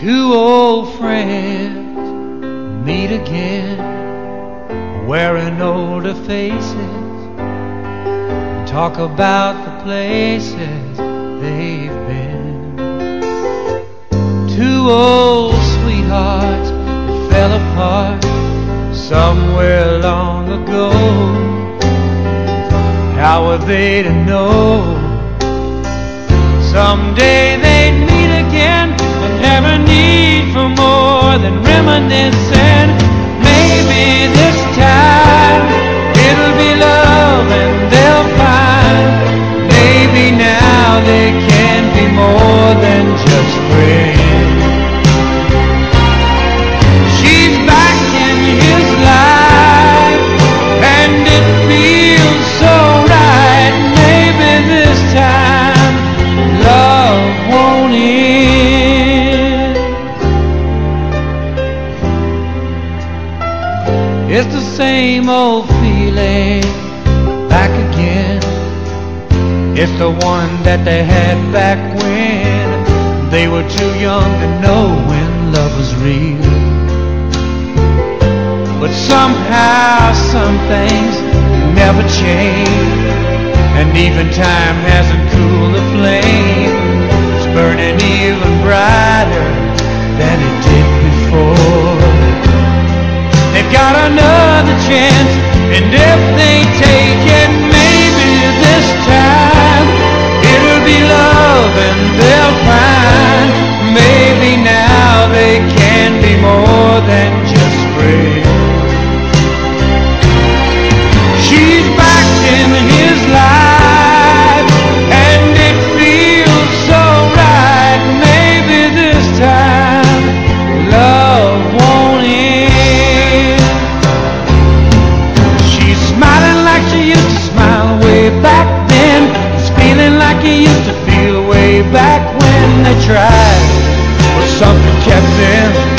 Two old friends meet again, wearing older faces, and talk about the places they've been. Two old sweethearts that fell apart somewhere long ago. How were they to know? Someday they'd meet again have a need for more than reminiscing. Maybe this time it'll be love and they'll find. Maybe now they can be more than just It's the same old feeling back again. It's the one that they had back when they were too young to know when love was real. But somehow some things never change. And even time hasn't cooled the flame. Chance, and if they take it, maybe this time it'll be love and you used to feel way back when they tried, but something kept them.